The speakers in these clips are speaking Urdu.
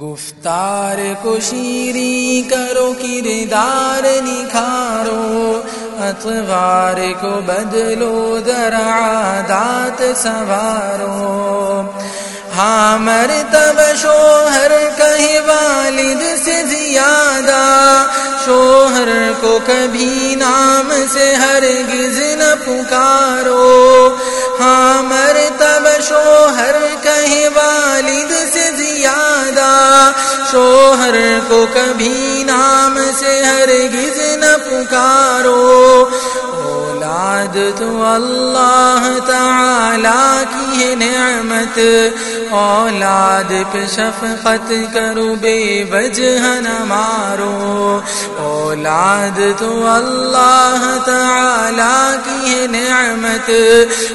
گفتار کو شیری کرو، کردار نکھارو، اتوار کو بدلو در عادات سوارو ہاں مرتب شوہر کہیں والد سے زیادہ شوہر کو کبھی نام سے ہر نہ پکارو۔ شوہر کو کبھی نام سے ہر نہ پکارو۔ اولاد تو اللہ تعالی کی ہے نعمت۔ اولاد پہ شفقت کرو، بے وجہ نہ مارو۔ اولاد تو اللہ تعالی کی ہے نعمت۔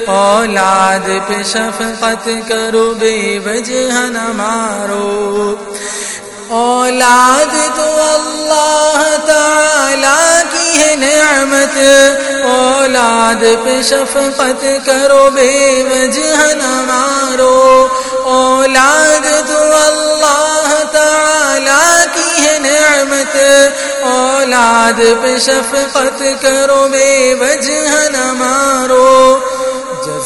اولاد پہ شفقت کرو، بے وجہ نہ مارو۔ اولاد تو اللہ تعالی کی ہے نعمت۔ اولاد پہ شفقت کرو، بے وجہ نہ مارو۔ اولاد تو اللہ تعالی کی ہے نعمت۔ اولاد پہ شفقت کرو، بے وجہ نہ مارو۔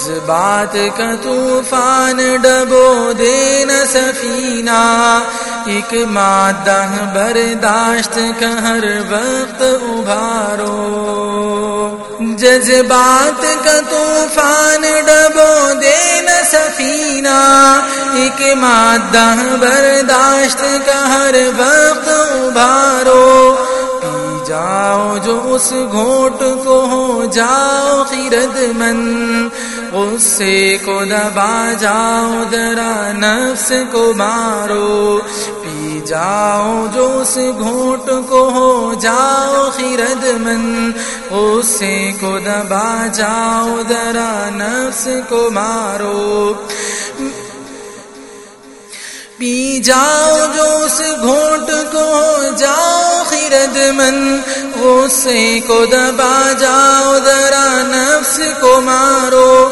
جذبات کا طوفان ڈبو دینا سفینہ۔ ایک مادہ برداشت کا ہر وقت ابھارو۔ جذبات کا طوفان ڈبو دینا سفینہ۔ ایک مادہ برداشت کا ہر وقت ابھارو۔ جاؤ جو اس گھوٹ کو ہو جاؤ خیرد من غصے کو دبا جاؤ درا نفس کو مارو۔ پی جاؤ، جو اس گھوٹ کو ہو جاؤ خیرد من۔ غصے کو دبا جاؤ درا نفس کو مارو۔ پی جاؤ، جو اس گھوٹ کو جاؤ خیرد من۔ غصے کو دبا جاؤ، ذرا نفس کو مارو۔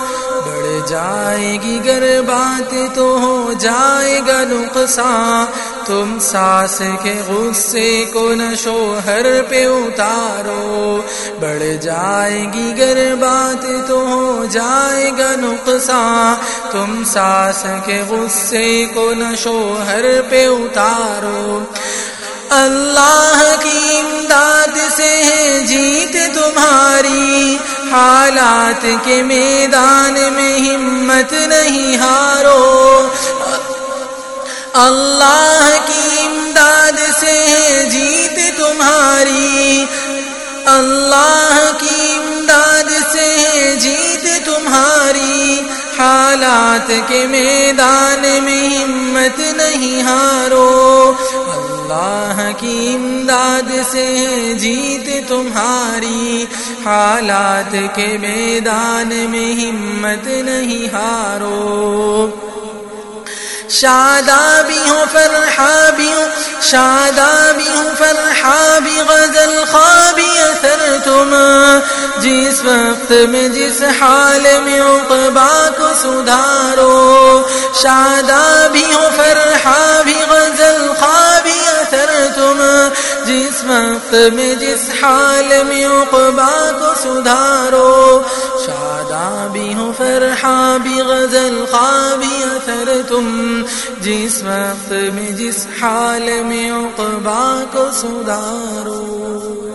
جائے گی گر بات تو ہو جائے گا نقصان تم ساس کے غصے کو نہ شوہر پہ اتارو۔ بڑھ جائے گی گر بات تو ہو جائے گا نقصان تم ساس کے غصے کو نہ شوہر پہ اتارو۔ اللہ کی امداد حالات کے میدان میں ہمت نہیں ہارو۔ اللہ کی امداد سے ہے جیت تمہاری۔ حالات کے میدان میں ہمت نہیں ہارو۔ اللہ کی امداد سے جیت تمہاری۔ حالات کے میدان میں ہمت نہیں ہارو۔ شادابی ہوں فرحا بھی ہوں شادابی ہوں فرحا بھی غزل خوابی اثر جس وقت میں جس حال میں اقبا کو سدھارو شادابی ہوں فرحا بھی، غزل خوابی اثر تم۔ جس وقت میں جس حال میں اقبا کو سدھارو شادابی بھی ہوں فرحا بھی، غزل خوابی اثر تم۔ جس وقت میں جس حال میں اقبا کو سدھارو۔